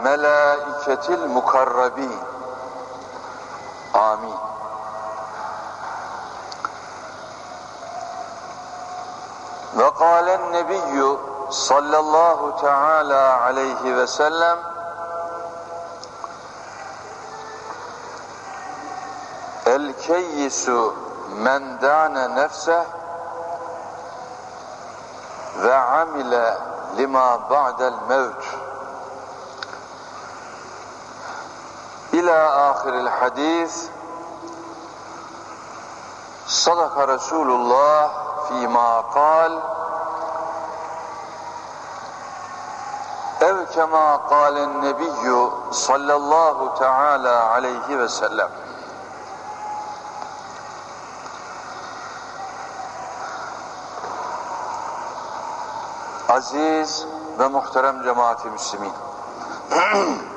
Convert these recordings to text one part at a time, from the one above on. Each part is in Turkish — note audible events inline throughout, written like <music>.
ملائكة المقربين. آمين. وقال النبي صلى الله تعالى عليه وسلم الكيس من دان نفسه وعمل لما بعد الموت. Mevt ila ahiril hadis. Sadaka Resulullah fîmâ kal ev kemâ kâlen nebiyyü sallallahu teâlâ aleyhi ve sellem. Aziz ve muhterem cemaati müslimin <clears throat>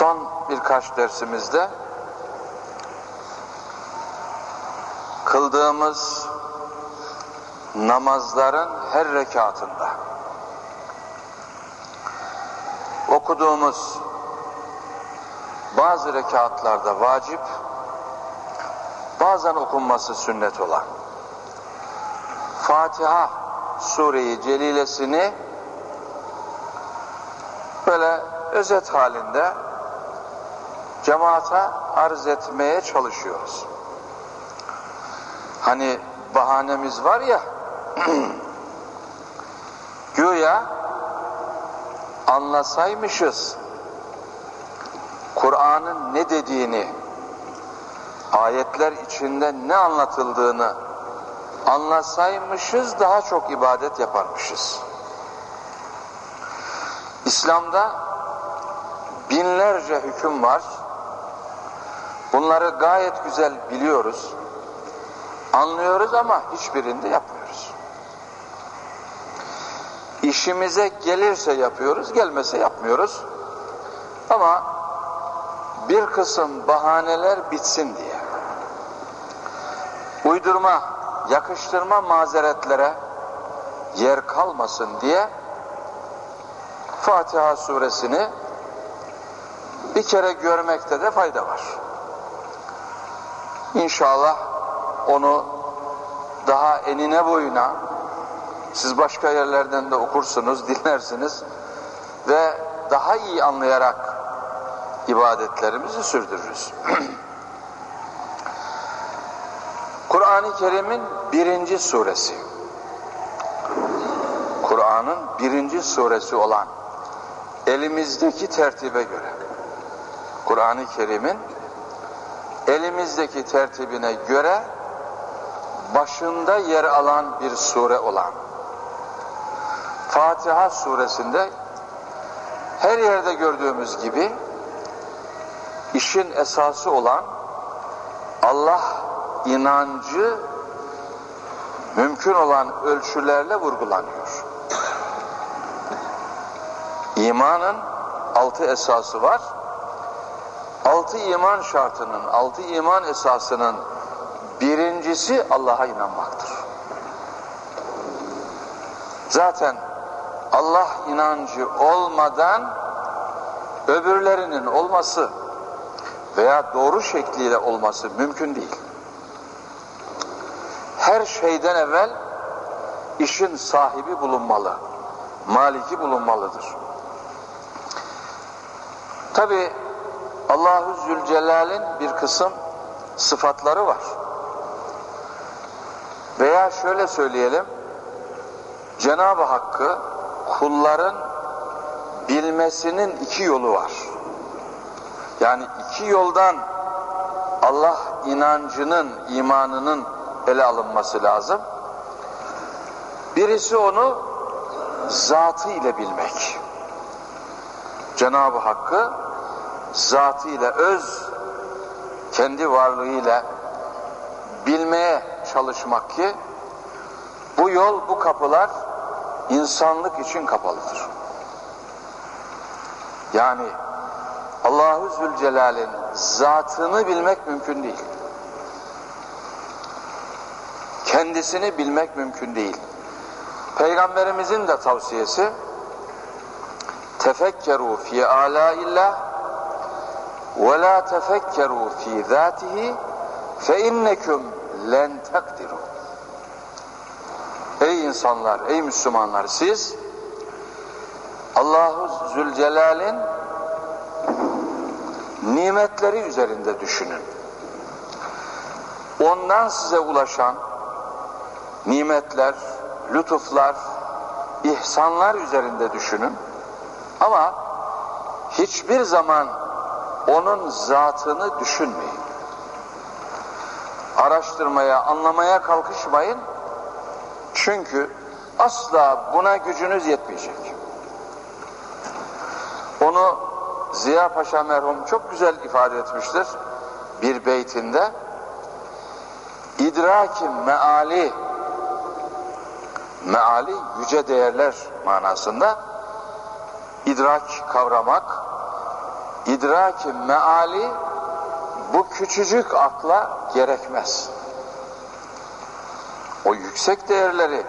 son birkaç dersimizde kıldığımız namazların her rekatında okuduğumuz bazı rekatlarda vacip bazen okunması sünnet olan Fatiha sureyi celilesini böyle özet halinde cemaate arz etmeye çalışıyoruz. Hani bahanemiz var ya <clears throat> güya anlasaymışız Kur'an'ın ne dediğini ayetler içinde ne anlatıldığını anlasaymışız daha çok ibadet yaparmışız. İslam'da binlerce hüküm var. Bunları gayet güzel biliyoruz. Anlıyoruz ama hiçbirinde yapmıyoruz. İşimize gelirse yapıyoruz, gelmese yapmıyoruz. Ama bir kısım bahaneler bitsin diye. Uydurma, yakıştırma mazeretlere yer kalmasın diye Fatiha suresini bir kere görmekte de fayda var. İnşallah onu daha enine boyuna siz başka yerlerden de okursunuz, <laughs> dinlersiniz ve daha iyi anlayarak ibadetlerimizi sürdürürüz. <clears throat> Kur'an-ı Kerim'in birinci suresi. Kur'an'ın birinci suresi olan elimizdeki tertibe göre Kur'an-ı Kerim'in elimizdeki tertibine göre başında yer alan bir sure olan Fatiha suresinde her yerde gördüğümüz gibi işin esası olan Allah inancı mümkün olan ölçülerle vurgulanıyor. İmanın altı esası var. Altı iman şartının, altı iman esasının birincisi Allah'a inanmaktır. Zaten Allah inancı olmadan öbürlerinin olması veya doğru şekliyle olması mümkün değil. Her şeyden evvel işin sahibi bulunmalı, maliki bulunmalıdır. Tabi Allahu Zülcelal'in bir kısım sıfatları var. Veya şöyle söyleyelim, Cenab-ı Hakk'ı kulların bilmesinin iki yolu var. Yani iki yoldan Allah inancının, imanının ele alınması lazım. Birisi onu zatı ile bilmek. Cenab-ı Hakk'ı zatı ile öz kendi varlığıyla bilmeye çalışmak ki bu yol, bu kapılar insanlık için kapalıdır. Yani Allahu Zülcelal'in zatını bilmek mümkün değil. kendisini bilmek mümkün değil. Peygamberimizin de tavsiyesi tefekkeru fi alaillah ve tefekkeru fi zatihi fe innekum len takdiru. Ey insanlar, ey Müslümanlar siz Allahu Zülcelal'in nimetleri üzerinde düşünün. Ondan size ulaşan nimetler, lütuflar, ihsanlar üzerinde düşünün. Ama hiçbir zaman onun zatını düşünmeyin. Araştırmaya, anlamaya kalkışmayın. Çünkü asla buna gücünüz yetmeyecek. Onu Ziya Paşa merhum çok güzel ifade etmiştir bir beytinde. İdraki meali meali yüce değerler manasında idrak kavramak idraki meali bu küçücük akla gerekmez. O yüksek değerleri,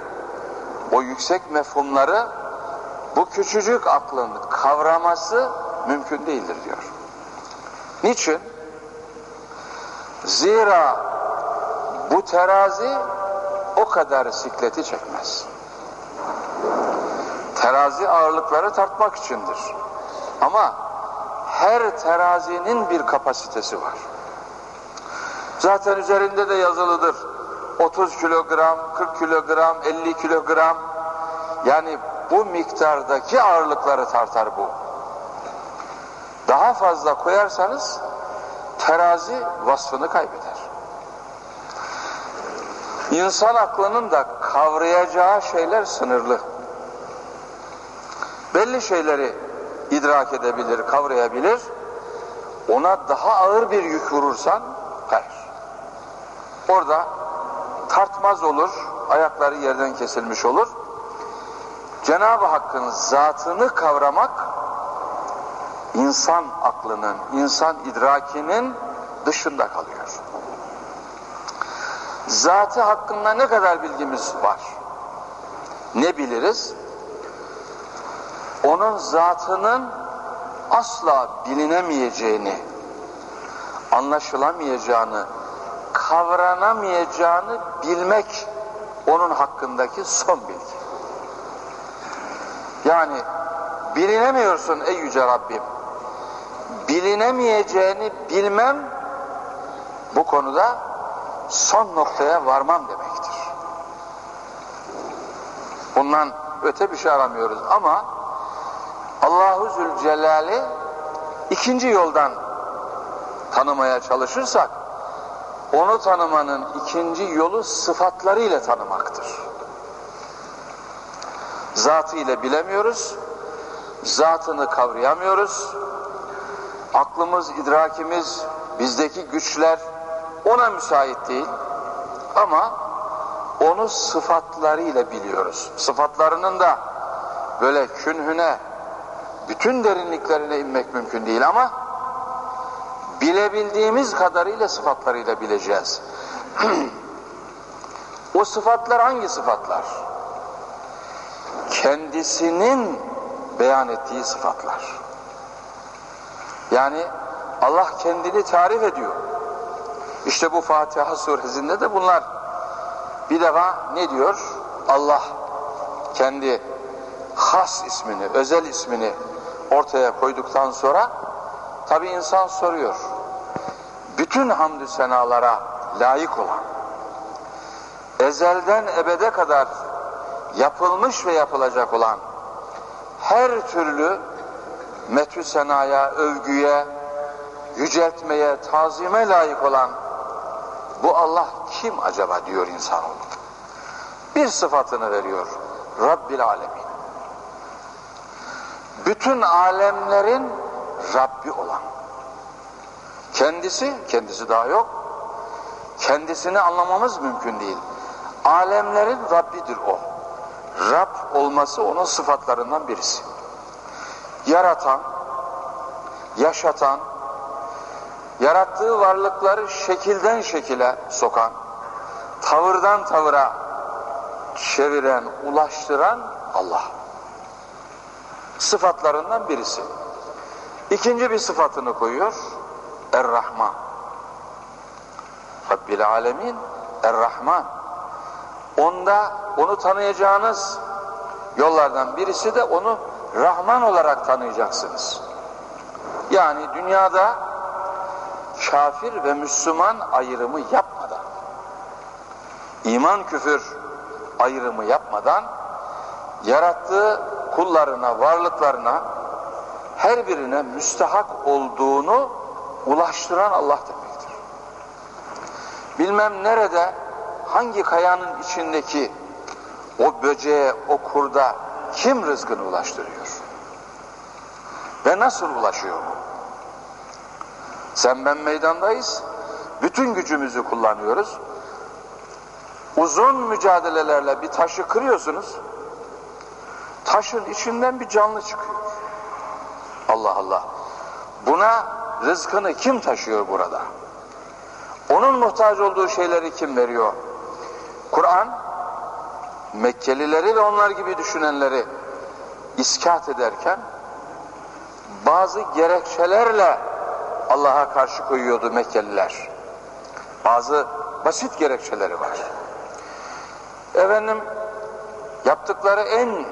o yüksek mefhumları bu küçücük aklın kavraması mümkün değildir diyor. Niçin? Zira bu terazi o kadar sikleti çekmez. Terazi ağırlıkları tartmak içindir. Ama her terazinin bir kapasitesi var. Zaten üzerinde de yazılıdır. 30 kilogram, 40 kilogram, 50 kilogram yani bu miktardaki ağırlıkları tartar bu. Daha fazla koyarsanız terazi vasfını kaybeder. İnsan aklının da kavrayacağı şeyler sınırlı. Belli şeyleri idrak edebilir, kavrayabilir. Ona daha ağır bir yük vurursan hayır. Orada tartmaz olur, ayakları yerden kesilmiş olur. Cenab-ı Hakk'ın zatını kavramak insan aklının, insan idrakinin dışında kalıyor. Zatı hakkında ne kadar bilgimiz var? Ne biliriz? Onun zatının asla bilinemeyeceğini, anlaşılamayacağını, kavranamayacağını bilmek onun hakkındaki son bilgi. Yani bilinemiyorsun ey yüce Rabbim. Bilinemeyeceğini bilmem bu konuda son noktaya varmam demektir. Bundan öte bir şey aramıyoruz ama Allahu Zülcelal'i ikinci yoldan tanımaya çalışırsak onu tanımanın ikinci yolu sıfatlarıyla tanımaktır. Zatı ile bilemiyoruz, zatını kavrayamıyoruz, aklımız, idrakimiz, bizdeki güçler ona müsait değil ama onu sıfatlarıyla biliyoruz. Sıfatlarının da böyle künhüne, bütün derinliklerine inmek mümkün değil ama bilebildiğimiz kadarıyla sıfatlarıyla bileceğiz. <clears throat> o sıfatlar hangi sıfatlar? Kendisinin beyan ettiği sıfatlar. Yani Allah kendini tarif ediyor. İşte bu Fatiha suresinde de bunlar. Bir defa ne diyor? Allah kendi has ismini, özel ismini ortaya koyduktan sonra tabi insan soruyor. Bütün hamdü senalara layık olan, ezelden ebede kadar yapılmış ve yapılacak olan her türlü metü senaya, övgüye, yüceltmeye, tazime layık olan bu Allah kim acaba diyor insanoğlu. Bir sıfatını veriyor. Rabbil alemin. Bütün alemlerin Rabbi olan. Kendisi, kendisi daha yok. Kendisini anlamamız mümkün değil. Alemlerin Rabbidir o. Rab olması onun sıfatlarından birisi. Yaratan, yaşatan, yarattığı varlıkları şekilden şekile sokan, tavırdan tavıra çeviren, ulaştıran Allah. Sıfatlarından birisi. İkinci bir sıfatını koyuyor. Er-Rahman. Rabbil Alemin Er-Rahman. Onda onu tanıyacağınız yollardan birisi de onu Rahman olarak tanıyacaksınız. Yani dünyada kafir ve Müslüman ayrımı yapmadan, iman küfür ayrımı yapmadan, yarattığı kullarına, varlıklarına her birine müstehak olduğunu ulaştıran Allah demektir. Bilmem nerede, hangi kayanın içindeki o böceğe, o kurda kim rızkını ulaştırıyor? Ve nasıl ulaşıyor bu? Sen ben meydandayız. Bütün gücümüzü kullanıyoruz. Uzun mücadelelerle bir taşı kırıyorsunuz. Taşın içinden bir canlı çıkıyor. Allah Allah. Buna rızkını kim taşıyor burada? Onun muhtaç olduğu şeyleri kim veriyor? Kur'an Mekkelileri ve onlar gibi düşünenleri iskat ederken bazı gerekçelerle Allah'a karşı koyuyordu Mekkeliler. Bazı basit gerekçeleri var. Efendim yaptıkları en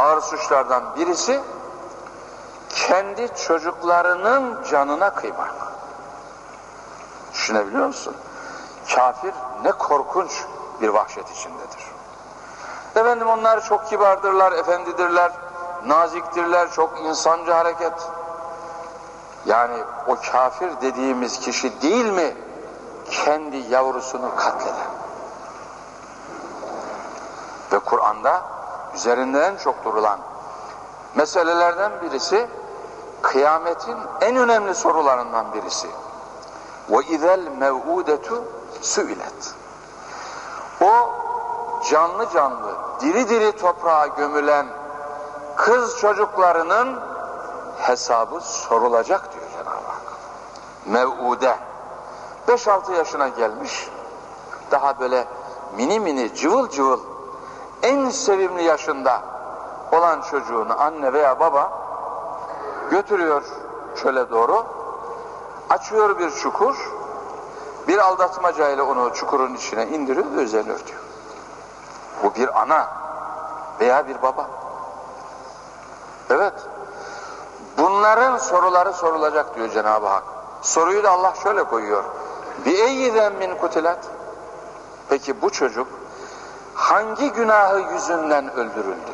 ağır suçlardan birisi kendi çocuklarının canına kıymak. Düşünebiliyor musun? Kafir ne korkunç bir vahşet içindedir. Efendim onlar çok kibardırlar, efendidirler, naziktirler, çok insancı hareket. Yani o kafir dediğimiz kişi değil mi kendi yavrusunu katleden? Ve Kur'an'da üzerinden çok durulan meselelerden birisi kıyametin en önemli sorularından birisi. İzel mev'udetu suilet. O canlı canlı, diri diri toprağa gömülen kız çocuklarının hesabı sorulacak diyor Cenab-ı Hak. Mev'ude. 5-6 yaşına gelmiş, daha böyle mini mini, cıvıl cıvıl, en sevimli yaşında olan çocuğunu anne veya baba götürüyor şöyle doğru, açıyor bir çukur, bir aldatmacayla onu çukurun içine indiriyor ve üzerine örtüyor. Bu bir ana veya bir baba. Evet. Bunların soruları sorulacak diyor Cenab-ı Hak. Soruyu da Allah şöyle koyuyor. Bi eyyizen min kutilat. Peki bu çocuk hangi günahı yüzünden öldürüldü?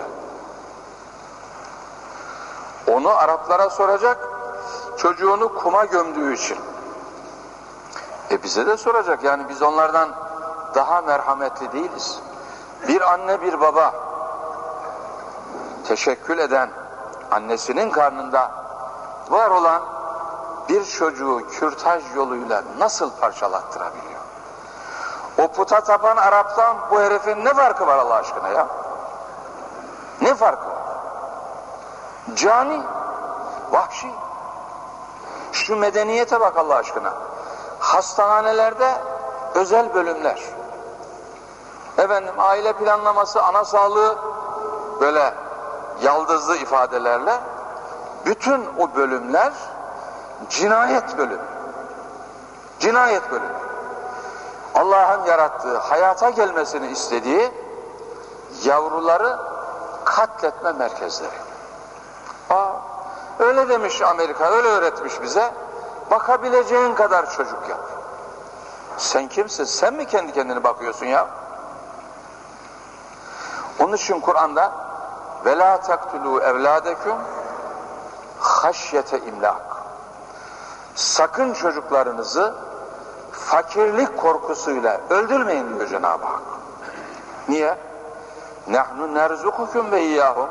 Onu Araplara soracak, çocuğunu kuma gömdüğü için. E bize de soracak yani biz onlardan daha merhametli değiliz. Bir anne bir baba teşekkül eden annesinin karnında var olan bir çocuğu kürtaj yoluyla nasıl parçalattırabiliyor? O puta tapan Arap'tan bu herifin ne farkı var Allah aşkına ya? Ne farkı var? Cani, vahşi. Şu medeniyete bak Allah aşkına. Hastanelerde özel bölümler. Efendim aile planlaması, ana sağlığı böyle yaldızlı ifadelerle bütün o bölümler cinayet bölümü. Cinayet bölümü. Allah'ın yarattığı, hayata gelmesini istediği yavruları katletme merkezleri. Aa, öyle demiş Amerika, öyle öğretmiş bize. Bakabileceğin kadar çocuk yap. Sen kimsin? Sen mi kendi kendine bakıyorsun ya? Onun için Kur'an'da la taktulu evladekum haşyete imlak. Sakın çocuklarınızı fakirlik korkusuyla öldürmeyin diyor Cenab-ı Hak. Niye? Nahnu nerzukukum ve iyyahum.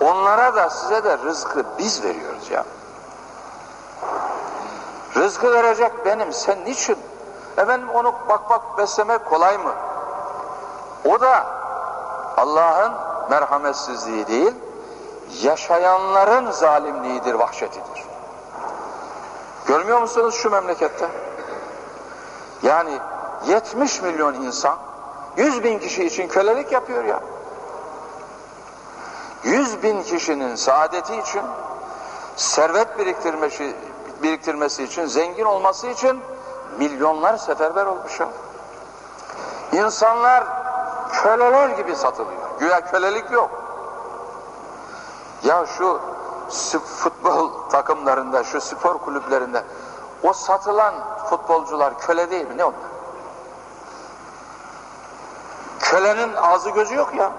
Onlara da size de rızkı biz veriyoruz ya. Rızkı verecek benim. Sen niçin? Efendim onu bak bak beslemek kolay mı? O da Allah'ın merhametsizliği değil, yaşayanların zalimliğidir, vahşetidir. Görmüyor musunuz şu memlekette? Yani 70 milyon insan Yüz bin kişi için kölelik yapıyor ya. Yüz bin kişinin saadeti için, servet biriktirmesi, biriktirmesi için, zengin olması için milyonlar seferber olmuş ya. İnsanlar köleler gibi satılıyor. Güya kölelik yok. Ya şu futbol <laughs> takımlarında, şu spor kulüplerinde o satılan futbolcular köle değil mi? Ne onlar? Kölenin ağzı gözü yok ya.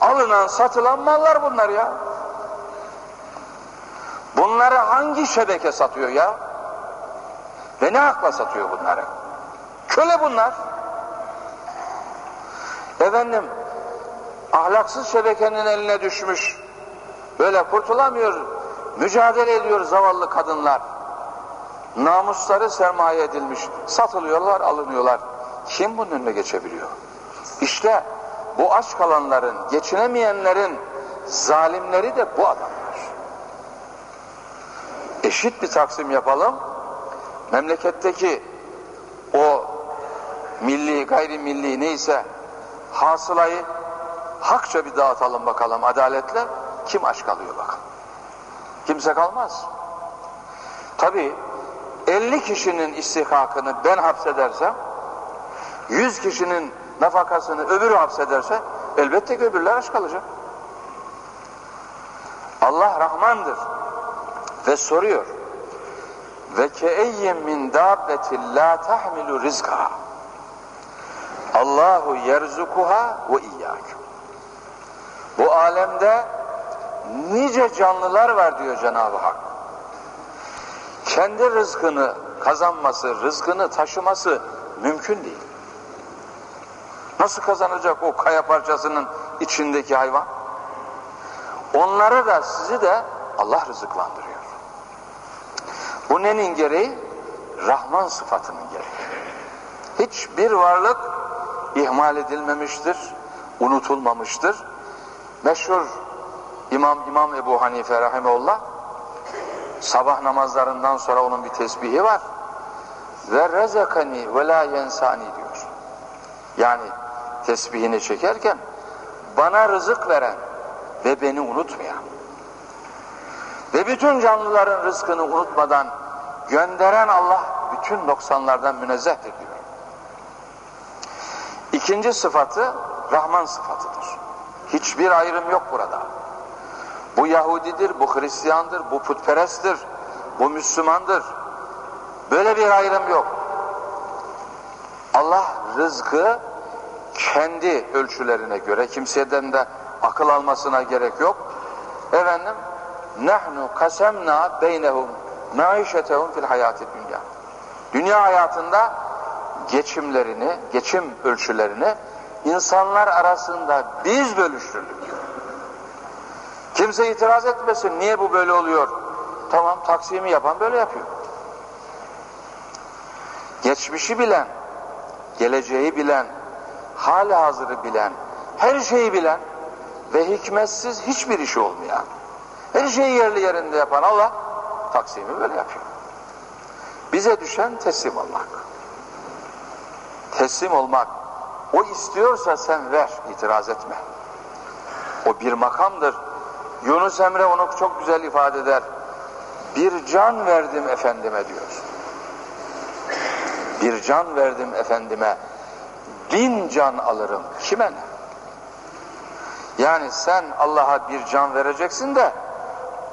Alınan satılan mallar bunlar ya. Bunları hangi şebeke satıyor ya? Ve ne akla satıyor bunları? Köle bunlar. Efendim, ahlaksız şebekenin eline düşmüş, böyle kurtulamıyor, mücadele ediyor zavallı kadınlar. Namusları sermaye edilmiş, satılıyorlar, alınıyorlar. Kim bunun önüne geçebiliyor? İşte bu aç kalanların, geçinemeyenlerin zalimleri de bu adamlar. Eşit bir taksim yapalım. Memleketteki o milli, gayrimilli neyse hasılayı hakça bir dağıtalım bakalım adaletle. Kim aç kalıyor bakalım. Kimse kalmaz. Tabi 50 kişinin istihkakını ben hapsedersem 100 kişinin nafakasını öbürü hapsederse elbette ki öbürler aç kalacak. Allah Rahmandır ve soruyor ve keeyyin min dabbetin la tahmilu rizkaha Allahu yerzukuha ve iyyâküm bu alemde nice canlılar var diyor Cenab-ı Hak kendi rızkını kazanması, rızkını taşıması mümkün değil. Nasıl kazanacak o kaya parçasının içindeki hayvan? Onları da sizi de Allah rızıklandırıyor. Bu nenin gereği? Rahman sıfatının gereği. Hiçbir varlık ihmal edilmemiştir, unutulmamıştır. Meşhur İmam İmam Ebu Hanife rahimeullah sabah namazlarından sonra onun bir tesbihi var. Ve rezekani ve la yensani diyor. Yani tesbihini çekerken bana rızık veren ve beni unutmayan ve bütün canlıların rızkını unutmadan gönderen Allah bütün noksanlardan münezzehtir diyor. İkinci sıfatı Rahman sıfatıdır. Hiçbir ayrım yok burada. Bu Yahudidir, bu Hristiyandır, bu putperesttir, bu Müslümandır. Böyle bir ayrım yok. Allah rızkı kendi ölçülerine göre kimseden de akıl almasına gerek yok. Efendim nahnu kasemna beynehum maişetehum fil hayati dünya. Dünya hayatında geçimlerini, geçim ölçülerini insanlar arasında biz bölüştürdük. Kimse itiraz etmesin. Niye bu böyle oluyor? Tamam taksimi yapan böyle yapıyor. Geçmişi bilen, geleceği bilen, hali hazırı bilen, her şeyi bilen ve hikmetsiz hiçbir işi olmayan, her şeyi yerli yerinde yapan Allah taksimi böyle yapıyor. Bize düşen teslim olmak. Teslim olmak. O istiyorsa sen ver, itiraz etme. O bir makamdır. Yunus Emre onu çok güzel ifade eder. Bir can verdim efendime diyor. Bir can verdim efendime. Bin can alırım. Kime ne? Yani sen Allah'a bir can vereceksin de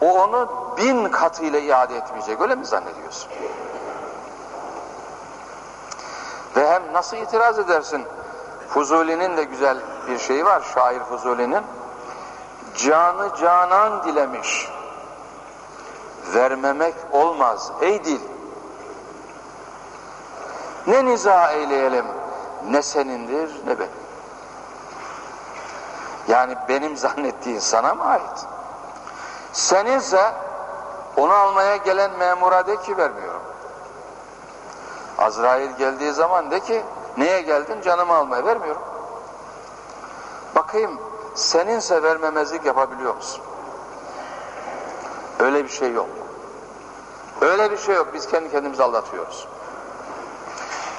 o onu bin katıyla iade etmeyecek. Öyle mi zannediyorsun? Ve hem nasıl itiraz edersin? Fuzuli'nin de güzel bir şeyi var. Şair Fuzuli'nin canı canan dilemiş. Vermemek olmaz ey dil. Ne niza eyleyelim ne senindir ne benim. Yani benim zannettiğin sana mı ait? Seninse onu almaya gelen memura de ki vermiyorum. Azrail geldiği zaman de ki neye geldin canımı almaya vermiyorum. Bakayım seninse vermemezlik yapabiliyor musun? Öyle bir şey yok. Öyle bir şey yok. Biz kendi kendimizi aldatıyoruz.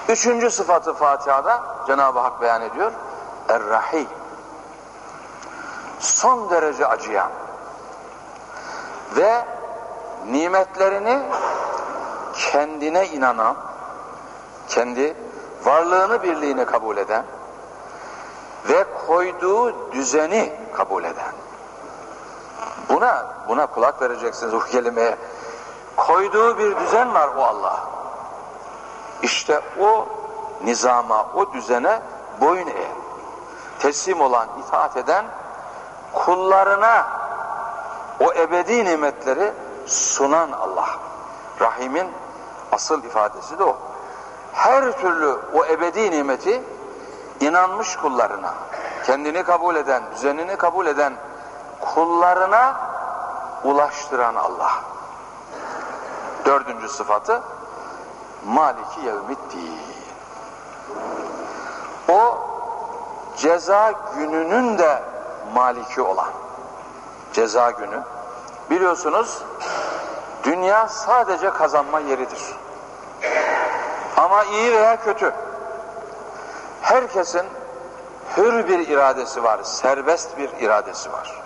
Üçüncü sıfatı Fatiha'da Cenab-ı Hak beyan ediyor. Er-Rahim. Son derece acıyan ve nimetlerini kendine inanan, kendi varlığını birliğini kabul eden ve koyduğu düzeni kabul eden. Buna buna kulak vereceksiniz bu kelimeye. Koyduğu bir düzen var o Allah. İşte o nizama, o düzene boyun eğen, teslim olan, itaat eden kullarına o ebedi nimetleri sunan Allah. Rahim'in asıl ifadesi de o. Her türlü o ebedi nimeti inanmış kullarına, kendini kabul eden, düzenini kabul eden kullarına ulaştıran Allah. Dördüncü sıfatı Maliki Yevmiddin. O ceza gününün de maliki olan ceza günü. Biliyorsunuz dünya sadece kazanma yeridir. Ama iyi veya kötü herkesin hür bir iradesi var, serbest bir iradesi var.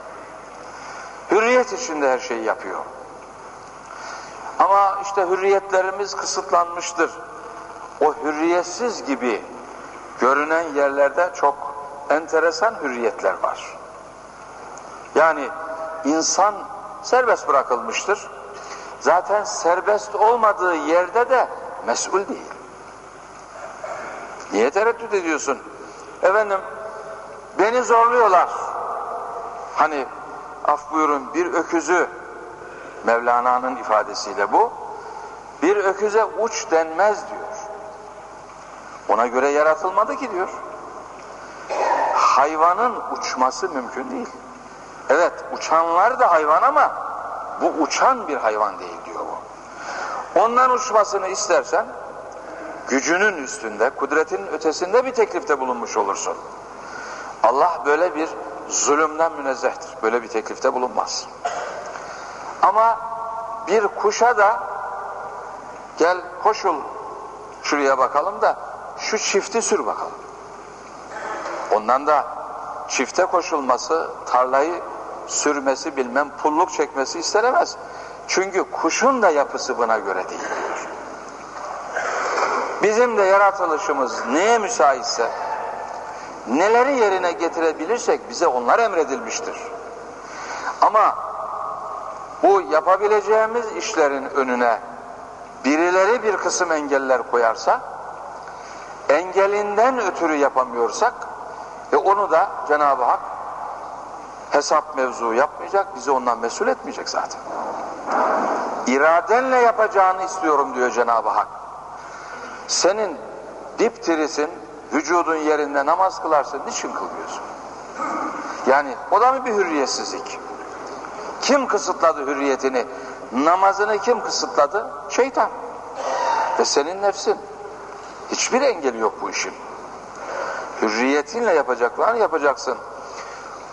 Hürriyet içinde her şeyi yapıyor. Ama işte hürriyetlerimiz kısıtlanmıştır. O hürriyetsiz gibi görünen yerlerde çok enteresan hürriyetler var. Yani insan serbest bırakılmıştır. Zaten serbest olmadığı yerde de mesul değil. Niye tereddüt ediyorsun? Efendim beni zorluyorlar. Hani af buyurun bir öküzü Mevlana'nın ifadesiyle bu bir öküze uç denmez diyor. Ona göre yaratılmadı ki diyor. Hayvanın uçması mümkün değil. Evet uçanlar da hayvan ama bu uçan bir hayvan değil diyor bu. Ondan uçmasını istersen gücünün üstünde, kudretinin ötesinde bir teklifte bulunmuş olursun. Allah böyle bir zulümden münezzehtir. Böyle bir teklifte bulunmaz. Ama bir kuşa da gel koşul şuraya bakalım da şu çifti sür bakalım. Ondan da çifte koşulması, tarlayı sürmesi, bilmem pulluk çekmesi istenemez. Çünkü kuşun da yapısı buna göre değil. Bizim de yaratılışımız neye müsaitse, neleri yerine getirebilirsek bize onlar emredilmiştir. Ama bu yapabileceğimiz işlerin önüne birileri bir kısım engeller koyarsa, engelinden ötürü yapamıyorsak, e onu da Cenab-ı Hak hesap mevzu yapmayacak, bizi ondan mesul etmeyecek zaten. İradenle yapacağını istiyorum diyor Cenab-ı Hak. Senin diptirisin, vücudun yerinde namaz kılarsın, niçin kılmıyorsun? Yani o da mı bir hürriyetsizlik? Kim kısıtladı hürriyetini? Namazını kim kısıtladı? Şeytan. Ve senin nefsin. Hiçbir engeli yok bu işin. Hürriyetinle yapacaklarını yapacaksın.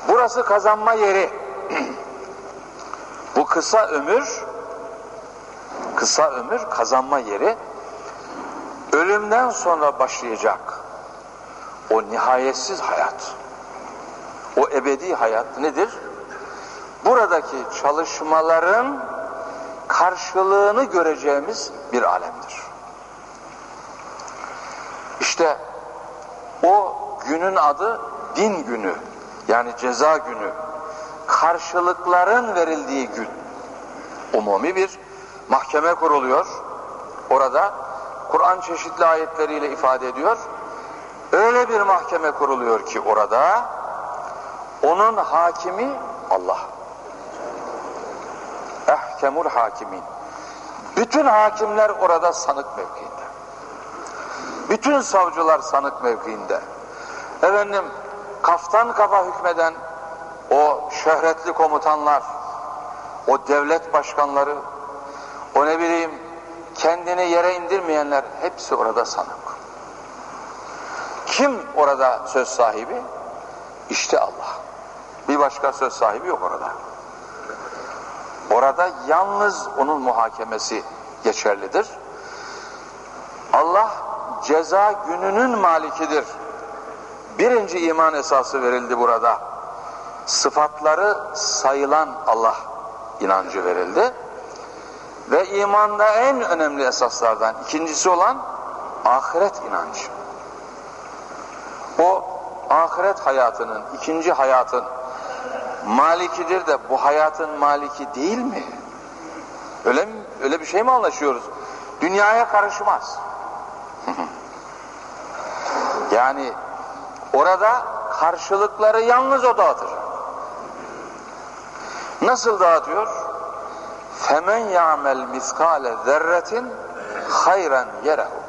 Burası kazanma yeri. <clears throat> bu kısa ömür kısa ömür kazanma yeri ölümden sonra başlayacak o nihayetsiz hayat o ebedi hayat nedir? buradaki çalışmaların karşılığını göreceğimiz bir alemdir. İşte o günün adı din günü yani ceza günü karşılıkların verildiği gün umumi bir mahkeme kuruluyor orada Kur'an çeşitli ayetleriyle ifade ediyor öyle bir mahkeme kuruluyor ki orada onun hakimi Allah ehkemul hakimin. Bütün hakimler orada sanık mevkiinde. Bütün savcılar sanık mevkiinde. Efendim kaftan kafa hükmeden o şöhretli komutanlar, o devlet başkanları, o ne bileyim kendini yere indirmeyenler hepsi orada sanık. Kim orada söz sahibi? İşte Allah. Bir başka söz sahibi yok orada. Orada yalnız onun muhakemesi geçerlidir. Allah ceza gününün malikidir. Birinci iman esası verildi burada. Sıfatları sayılan Allah inancı verildi. Ve imanda en önemli esaslardan ikincisi olan ahiret inancı. O ahiret hayatının, ikinci hayatın malikidir de bu hayatın maliki değil mi? Öyle mi? Öyle bir şey mi anlaşıyoruz? Dünyaya karışmaz. <laughs> yani orada karşılıkları yalnız o dağıtır. Nasıl dağıtıyor? Femen ya'mel miskale zerretin hayran yerehu.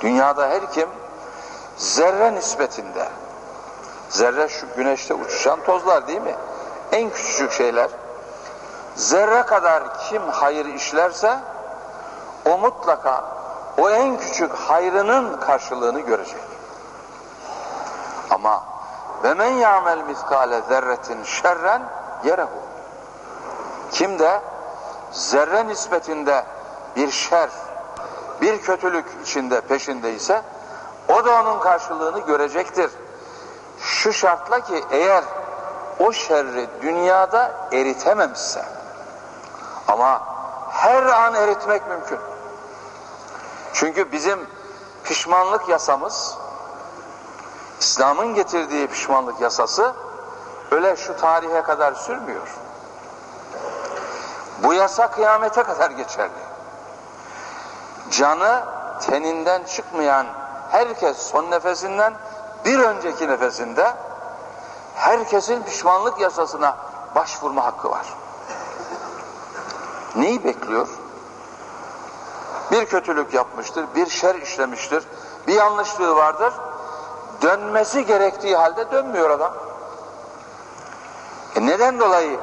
Dünyada her kim zerre nispetinde zerre şu güneşte uçuşan tozlar değil mi? En küçücük şeyler. Zerre kadar kim hayır işlerse o mutlaka o en küçük hayrının karşılığını görecek. Ama ve men ya'mel miskale zerretin şerren yerehu. Kim de zerre nispetinde bir şer, bir kötülük içinde peşindeyse o da onun karşılığını görecektir. Şu şartla ki eğer o şerri dünyada eritememişse ama her an eritmek mümkün. Çünkü bizim pişmanlık yasamız İslam'ın getirdiği pişmanlık yasası öyle şu tarihe kadar sürmüyor. Bu yasa kıyamete kadar geçerli. Canı teninden çıkmayan herkes son nefesinden bir önceki nefesinde herkesin pişmanlık yasasına başvurma hakkı var. Neyi bekliyor? Bir kötülük yapmıştır, bir şer işlemiştir, bir yanlışlığı vardır. Dönmesi gerektiği halde dönmüyor adam. E neden dolayı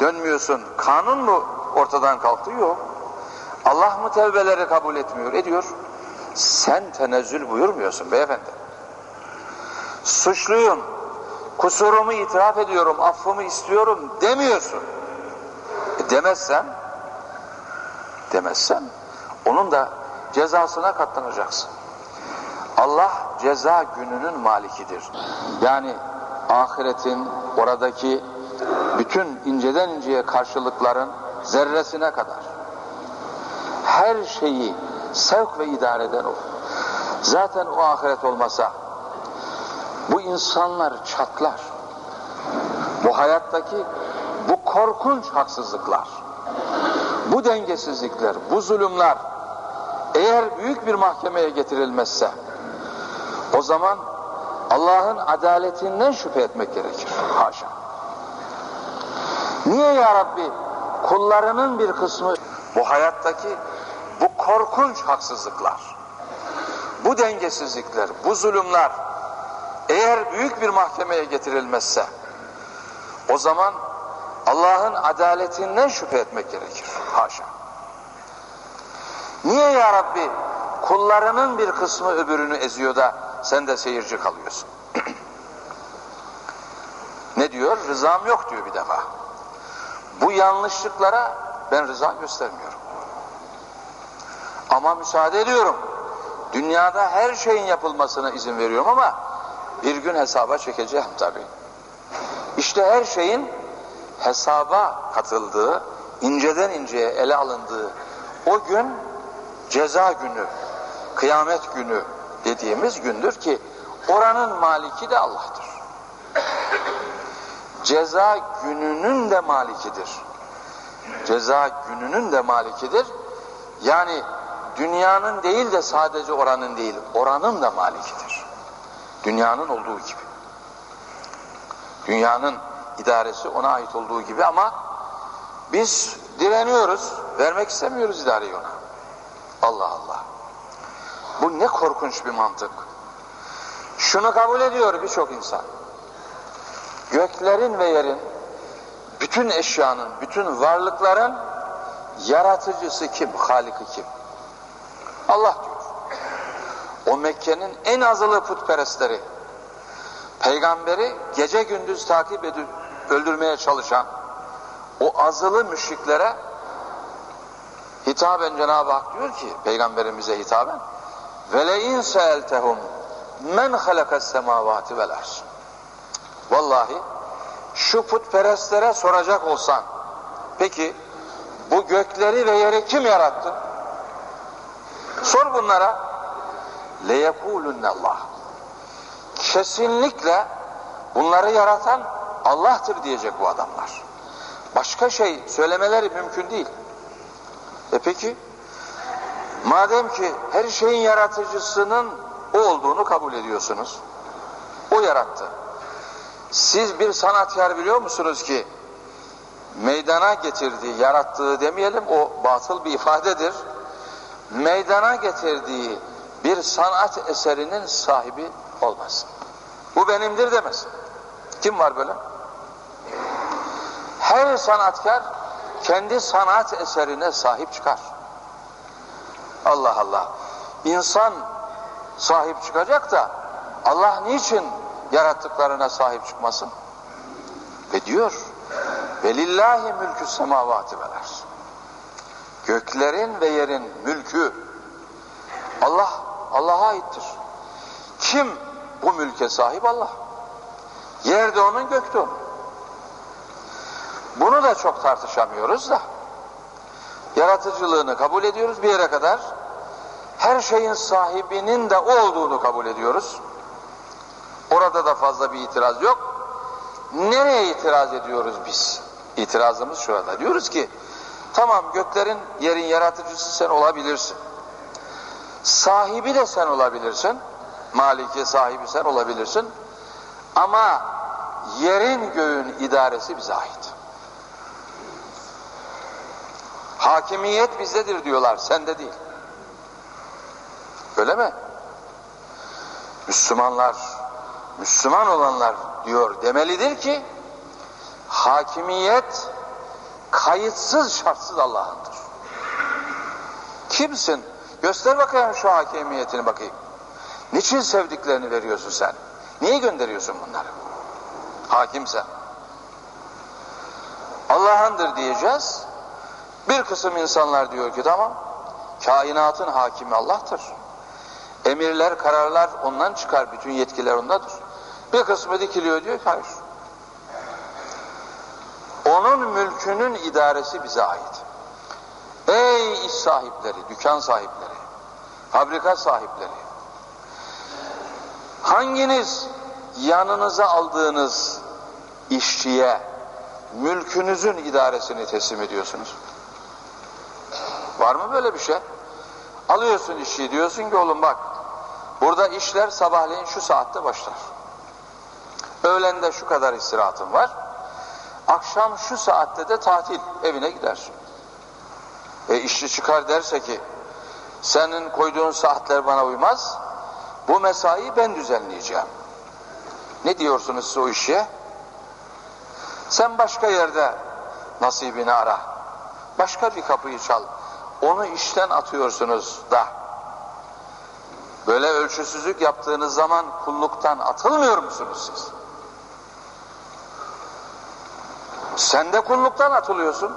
dönmüyorsun? Kanun mu ortadan kalktı? Yok. Allah mı tevbeleri kabul etmiyor? Ediyor. Sen tenezzül buyurmuyorsun beyefendi. Suçluyum, kusurumu itiraf ediyorum, affımı istiyorum demiyorsun. E demezsen, demezsen onun da cezasına katlanacaksın. Allah ceza gününün malikidir. Yani ahiretin oradaki bütün inceden inceye karşılıkların zerresine kadar her şeyi sevk ve idare eden o. Zaten o ahiret olmasa bu insanlar çatlar. Bu hayattaki bu korkunç haksızlıklar, bu dengesizlikler, bu zulümler eğer büyük bir mahkemeye getirilmezse o zaman Allah'ın adaletinden şüphe etmek gerekir. Haşa. Niye ya Rabbi kullarının bir kısmı bu hayattaki bu korkunç haksızlıklar, bu dengesizlikler, bu zulümler eğer büyük bir mahkemeye getirilmezse o zaman Allah'ın adaletinden şüphe etmek gerekir. Haşa. Niye ya Rabbi kullarının bir kısmı öbürünü eziyor da sen de seyirci kalıyorsun? <clears throat> ne diyor? Rızam yok diyor bir defa. Bu yanlışlıklara ben rıza göstermiyorum. Ama müsaade ediyorum. Dünyada her şeyin yapılmasına izin veriyorum ama bir gün hesaba çekeceğim tabii. İşte her şeyin hesaba katıldığı, inceden inceye ele alındığı o gün ceza günü, kıyamet günü dediğimiz gündür ki oranın maliki de Allah'tır. Ceza gününün de malikidir. Ceza gününün de malikidir. Yani dünyanın değil de sadece oranın değil, oranın da malikidir. Dünyanın olduğu gibi. Dünyanın idaresi ona ait olduğu gibi ama biz direniyoruz, vermek istemiyoruz idareyi ona. Allah Allah. Bu ne korkunç bir mantık. Şunu kabul ediyor birçok insan. Göklerin ve yerin, bütün eşyanın, bütün varlıkların yaratıcısı kim, haliki kim? Allah diyor. O Mekke'nin en azılı putperestleri, peygamberi gece gündüz takip edip öldürmeye çalışan o azılı müşriklere hitaben Cenab-ı Hak diyor ki peygamberimize hitaben seeltehum men halakas semavati vel arş. Vallahi şu putperestlere soracak olsan peki bu gökleri ve yeri kim yarattı? Sor bunlara. Allah. Kesinlikle bunları yaratan Allah'tır diyecek bu adamlar. Başka şey söylemeleri mümkün değil. E peki madem ki her şeyin yaratıcısının o olduğunu kabul ediyorsunuz. O yarattı. Siz bir sanatkar biliyor musunuz ki meydana getirdiği, yarattığı demeyelim o batıl bir ifadedir. Meydana getirdiği bir sanat eserinin sahibi olmaz. Bu benimdir demesin. Kim var böyle? Her sanatkar kendi sanat eserine sahip çıkar. Allah Allah. İnsan sahip çıkacak da Allah niçin yarattıklarına sahip çıkmasın? Ve diyor Velillahi mülkü semavati vel arz. Göklerin ve yerin mülkü Allah Allah'a aittir. Kim bu mülke sahip? Allah. Yerde onun, gökte onun. Bunu da çok tartışamıyoruz da. Yaratıcılığını kabul ediyoruz bir yere kadar. Her şeyin sahibinin de o olduğunu kabul ediyoruz. Orada da fazla bir itiraz yok. Nereye itiraz ediyoruz biz? İtirazımız şurada. Diyoruz ki tamam göklerin yerin yaratıcısı sen olabilirsin. Sahibi de sen olabilirsin. Maliki sahibi sen olabilirsin. Ama yerin göğün idaresi bize ait. Hakimiyet bizdedir diyorlar, sende değil. Öyle mi? Müslümanlar, Müslüman olanlar diyor demelidir ki hakimiyet kayıtsız şartsız Allah'ındır. Kimsin? Göster bakayım şu hakimiyetini bakayım. Niçin sevdiklerini veriyorsun sen? Niye gönderiyorsun bunları? Hakimsen. Allah'ındır diyeceğiz. Bir kısım insanlar diyor ki tamam, kainatın hakimi Allah'tır. Emirler, kararlar ondan çıkar, bütün yetkiler ondadır. Bir kısmı dikiliyor diyor ki hayır. Onun mülkünün idaresi bize ait. Ey iş sahipleri, dükkan sahipleri, fabrika sahipleri, hanginiz yanınıza aldığınız işçiye mülkünüzün idaresini teslim ediyorsunuz? Var mı böyle bir şey? Alıyorsun işçiyi diyorsun ki oğlum bak burada işler sabahleyin şu saatte başlar. Öğlende şu kadar istirahatın var. Akşam şu saatte de tatil evine gidersin. E işçi çıkar derse ki senin koyduğun saatler bana uymaz. Bu mesaiyi ben düzenleyeceğim. Ne diyorsunuz siz o işe? Sen başka yerde nasibini ara. Başka bir kapıyı çal. Onu işten atıyorsunuz da. Böyle ölçüsüzlük yaptığınız zaman kulluktan atılmıyor musunuz siz? Sen de kulluktan atılıyorsun.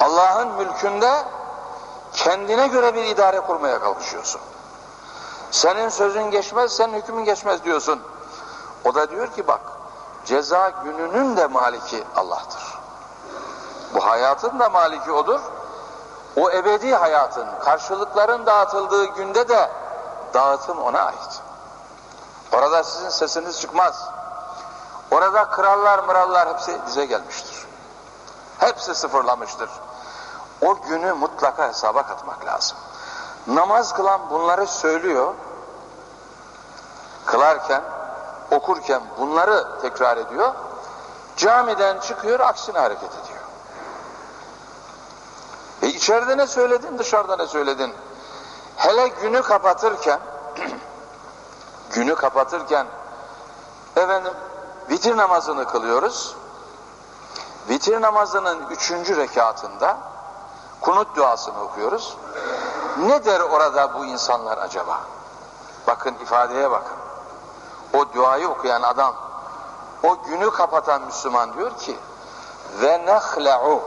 Allah'ın mülkünde kendine göre bir idare kurmaya kalkışıyorsun. Senin sözün geçmez, senin hükmün geçmez diyorsun. O da diyor ki bak, ceza gününün de maliki Allah'tır. Bu hayatın da maliki odur. O ebedi hayatın, karşılıkların dağıtıldığı günde de dağıtım ona ait. Orada sizin sesiniz çıkmaz. Orada krallar mırallar hepsi dize gelmiştir. Hepsi sıfırlamıştır. O günü mutlaka hesaba katmak lazım. Namaz kılan bunları söylüyor. Kılarken, okurken bunları tekrar ediyor. Camiden çıkıyor, aksine hareket ediyor. E içeride ne söyledin, dışarıda ne söyledin? Hele günü kapatırken, <clears throat> günü kapatırken, efendim, vitir namazını kılıyoruz. Vitir namazının üçüncü rekatında kunut duasını okuyoruz. Ne der orada bu insanlar acaba? Bakın ifadeye bakın. O duayı okuyan adam, o günü kapatan Müslüman diyor ki ve nehla'u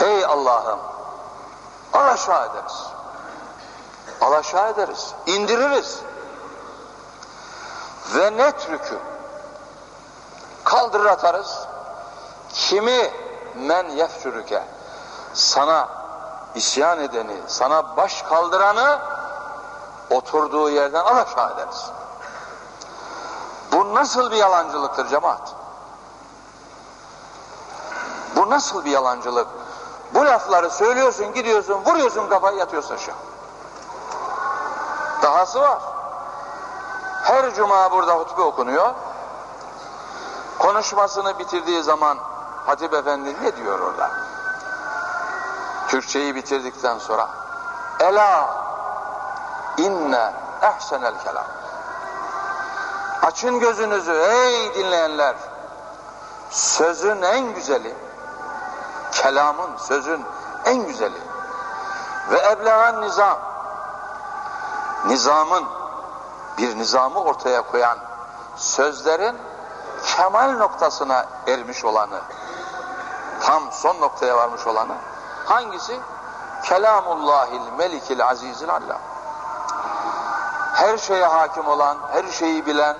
Ey Allah'ım aşağı ederiz. alaşağı ederiz, indiririz. Ve netrükü kaldırır atarız. Kimi men yefsürüke sana isyan edeni, sana baş kaldıranı oturduğu yerden alaşağı ederiz. Bu nasıl bir yalancılıktır cemaat? Bu nasıl bir yalancılık? Bu lafları söylüyorsun, gidiyorsun, vuruyorsun kafayı yatıyorsun aşağı. Dahası var. Her cuma burada hutbe okunuyor. Konuşmasını bitirdiği zaman Hatip Efendi ne diyor orada? Türkçeyi bitirdikten sonra Ela inne ehsenel kelam Açın gözünüzü ey dinleyenler sözün en güzeli kelamın, sözün en güzeli ve eblegan nizam nizamın bir nizamı ortaya koyan sözlerin kemal noktasına ermiş olanı tam son noktaya varmış olanı hangisi? Kelamullahil melikil azizil allah her şeye hakim olan, her şeyi bilen,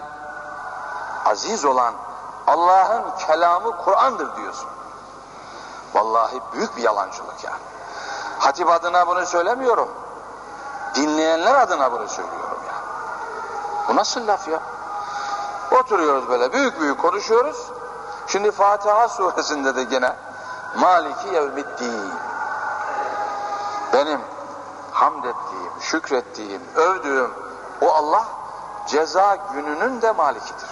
aziz olan Allah'ın kelamı Kur'an'dır diyorsun. Vallahi büyük bir yalancılık yani. Hatip adına bunu söylemiyorum. Dinleyenler adına bunu söylüyorum. Bu nasıl laf ya? Oturuyoruz böyle büyük büyük konuşuyoruz. Şimdi Fatiha suresinde de gene Maliki yevmiddin. Benim hamd ettiğim, şükrettiğim, övdüğüm o Allah ceza gününün de malikidir.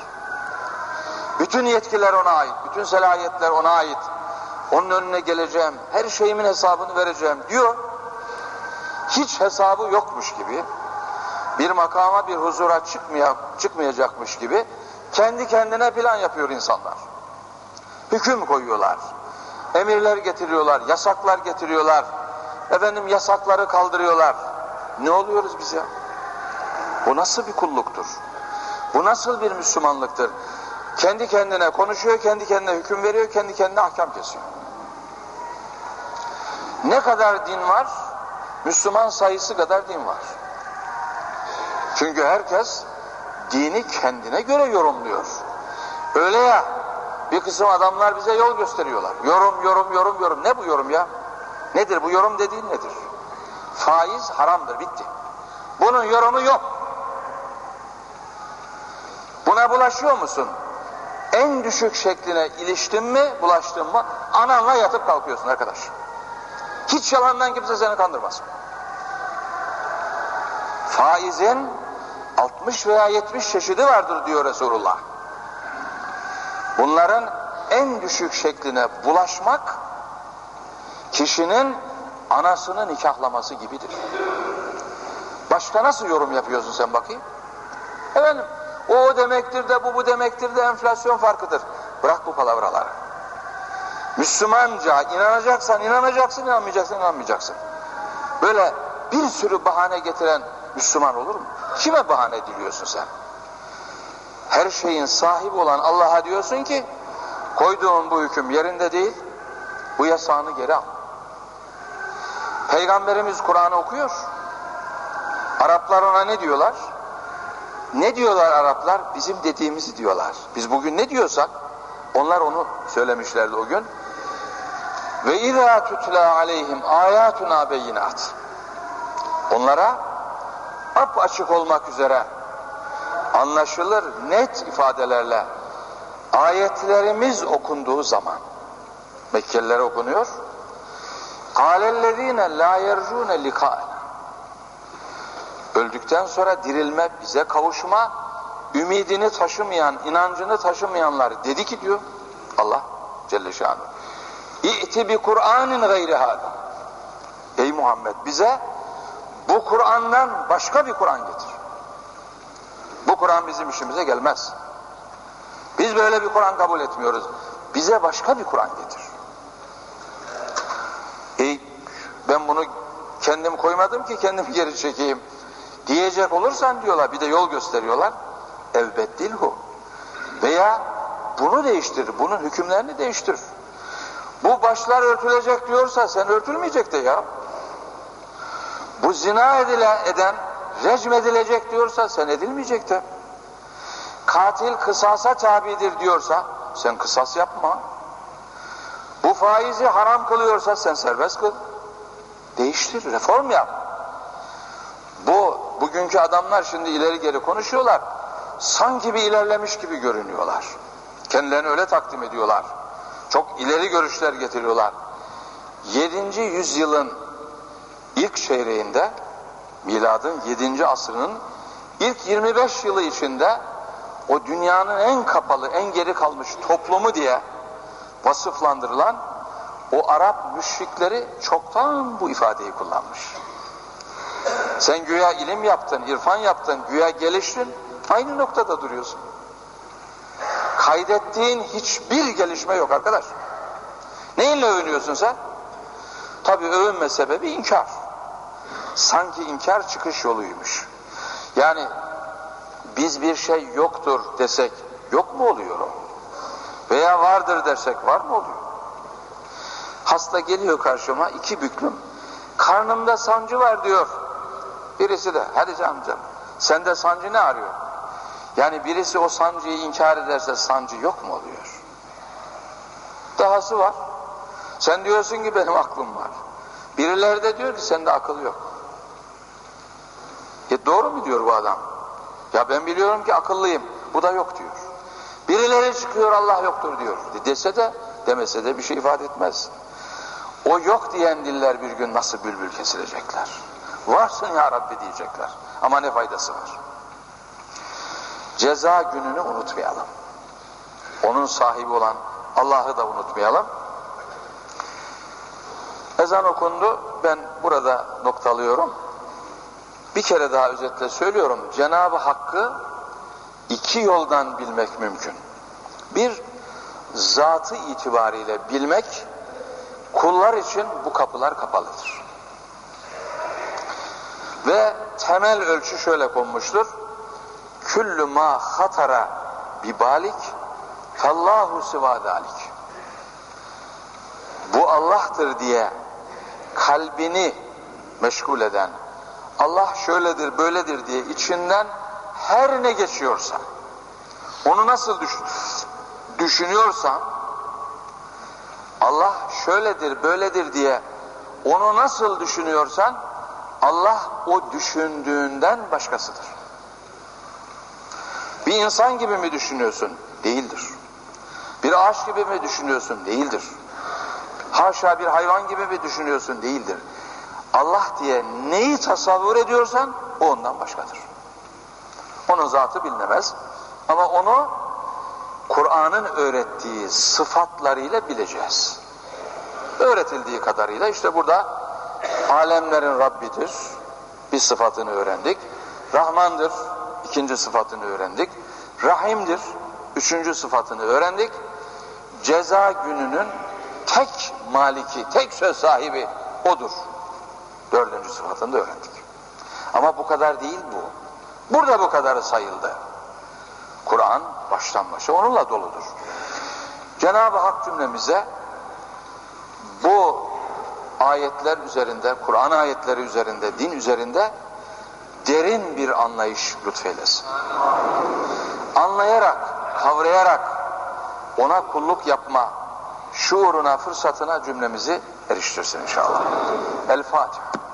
Bütün yetkiler ona ait, bütün selahiyetler ona ait. Onun önüne geleceğim, her şeyimin hesabını vereceğim diyor. Hiç hesabı yokmuş gibi, bir makama bir huzura çıkmaya, çıkmayacakmış gibi kendi kendine plan yapıyor insanlar. Hüküm koyuyorlar, emirler getiriyorlar, yasaklar getiriyorlar, efendim yasakları kaldırıyorlar. Ne oluyoruz biz ya? Bu nasıl bir kulluktur? Bu nasıl bir Müslümanlıktır? Kendi kendine konuşuyor, kendi kendine hüküm veriyor, kendi kendine ahkam kesiyor. Ne kadar din var? Müslüman sayısı kadar din var. Çünkü herkes dini kendine göre yorumluyor. Öyle ya, bir kısım adamlar bize yol gösteriyorlar. Yorum, yorum, yorum, yorum. Ne bu yorum ya? Nedir bu yorum dediğin nedir? Faiz haramdır, bitti. Bunun yorumu yok. Buna bulaşıyor musun? En düşük şekline iliştin mi, bulaştın mı, ananla yatıp kalkıyorsun arkadaş. Hiç yalandan kimse seni kandırmaz. Faizin 60 veya 70 çeşidi vardır diyor Resulullah. Bunların en düşük şekline bulaşmak kişinin anasını nikahlaması gibidir. Başka nasıl yorum yapıyorsun sen bakayım? Efendim o o demektir de bu bu demektir de enflasyon farkıdır. Bırak bu palavraları. Müslümanca inanacaksan inanacaksın, inanmayacaksın, inanmayacaksın. Böyle bir sürü bahane getiren Müslüman olur mu? Kime bahane diliyorsun sen? Her şeyin sahibi olan Allah'a diyorsun ki koyduğun bu hüküm yerinde değil, bu yasağını geri al. Peygamberimiz Kur'an'ı okuyor. Araplar ona ne diyorlar? Ne diyorlar Araplar? Bizim dediğimizi diyorlar. Biz bugün ne diyorsak onlar onu söylemişlerdi o gün. Ve izâ tutla aleyhim âyâtuna beyinat. Onlara ap açık olmak üzere anlaşılır net ifadelerle ayetlerimiz okunduğu zaman Mekkelilere okunuyor. Kâlellezîne lâ yercûne likâena Öldükten sonra dirilme, bize kavuşma, ümidini taşımayan, inancını taşımayanlar dedi ki diyor Allah Celle Şanuhu. İ'ti bi Kur'anin gayri hâdâ. Ey Muhammed bize bu Kur'an'dan başka bir Kur'an getir. Bu Kur'an bizim işimize gelmez. Biz böyle bir Kur'an kabul etmiyoruz. Bize başka bir Kur'an getir. Ey ben bunu kendim koymadım ki kendim geri çekeyim. Diyecek olursan diyorlar bir de yol gösteriyorlar. Evbeddilhu. Veya bunu değiştir, bunun hükümlerini değiştir. Bu başlar örtülecek diyorsa sen örtülmeyecek de ya. Bu zina edilen, eden recm edilecek diyorsa sen edilmeyecek de. Katil kısasa tabidir diyorsa sen kısas yapma. Bu faizi haram kılıyorsa sen serbest kıl. Değiştir, reform yap. Bu bugünkü adamlar şimdi ileri geri konuşuyorlar. Sanki bir ilerlemiş gibi görünüyorlar. Kendilerini öyle takdim ediyorlar. Çok ileri görüşler getiriyorlar. 7. yüzyılın ilk çeyreğinde miladın 7. asrının ilk 25 yılı içinde o dünyanın en kapalı, en geri kalmış toplumu diye vasıflandırılan o Arap müşrikleri çoktan bu ifadeyi kullanmış. Sen güya ilim yaptın, irfan yaptın, güya geliştin, aynı noktada duruyorsun. Kaydettiğin hiçbir gelişme yok arkadaş. Neyinle övünüyorsun sen? Tabi övünme sebebi inkar. Sanki inkar çıkış yoluymuş. Yani biz bir şey yoktur desek yok mu oluyor o? Veya vardır dersek var mı oluyor? Hasta geliyor karşıma iki büklüm. Karnımda sancı var diyor. Birisi de hadi canım canım sende sancı ne arıyor? Yani birisi o sancıyı inkar ederse sancı yok mu oluyor? Dahası var. Sen diyorsun ki benim aklım var. Birileri de diyor ki sende akıl yok. Doğru mu diyor bu adam? Ya ben biliyorum ki akıllıyım. Bu da yok diyor. Birileri çıkıyor Allah yoktur diyor. Dese de demese de bir şey ifade etmez. O yok diyen diller bir gün nasıl bülbül kesilecekler. Varsın ya Rabbi diyecekler. Ama ne faydası var? Ceza gününü unutmayalım. Onun sahibi olan Allah'ı da unutmayalım. Ezan okundu. Ben burada noktalıyorum. Bir kere daha özetle söylüyorum. Cenab-ı Hakk'ı iki yoldan bilmek mümkün. Bir, zatı itibariyle bilmek, kullar için bu kapılar kapalıdır. Ve temel ölçü şöyle konmuştur. Küllü ma hatara bibalik fallahu sivadalik. Bu Allah'tır diye kalbini meşgul eden, Allah şöyledir böyledir diye içinden her ne geçiyorsa, onu nasıl düşün, düşünüyorsan, Allah şöyledir böyledir diye onu nasıl düşünüyorsan, Allah o düşündüğünden başkasıdır. Bir insan gibi mi düşünüyorsun? Değildir. Bir ağaç gibi mi düşünüyorsun? Değildir. Haşa bir hayvan gibi mi düşünüyorsun? Değildir. Allah diye neyi tasavvur ediyorsan o ondan başkadır. Onun zatı bilinemez. Ama onu Kur'an'ın öğrettiği sıfatlarıyla bileceğiz. Öğretildiği kadarıyla işte burada alemlerin Rabbidir. Bir sıfatını öğrendik. Rahmandır. ikinci sıfatını öğrendik. Rahimdir. Üçüncü sıfatını öğrendik. Ceza gününün tek maliki, tek söz sahibi odur. Dördüncü sıfatını da öğrendik. Ama bu kadar değil bu. Burada bu kadarı sayıldı. Kur'an baştan başa onunla doludur. Cenab-ı Hak cümlemize bu ayetler üzerinde, Kur'an ayetleri üzerinde, din üzerinde derin bir anlayış lütfeylesin. Anlayarak, kavrayarak ona kulluk yapma şuuruna, fırsatına cümlemizi eriştirsin inşallah. El Fatiha.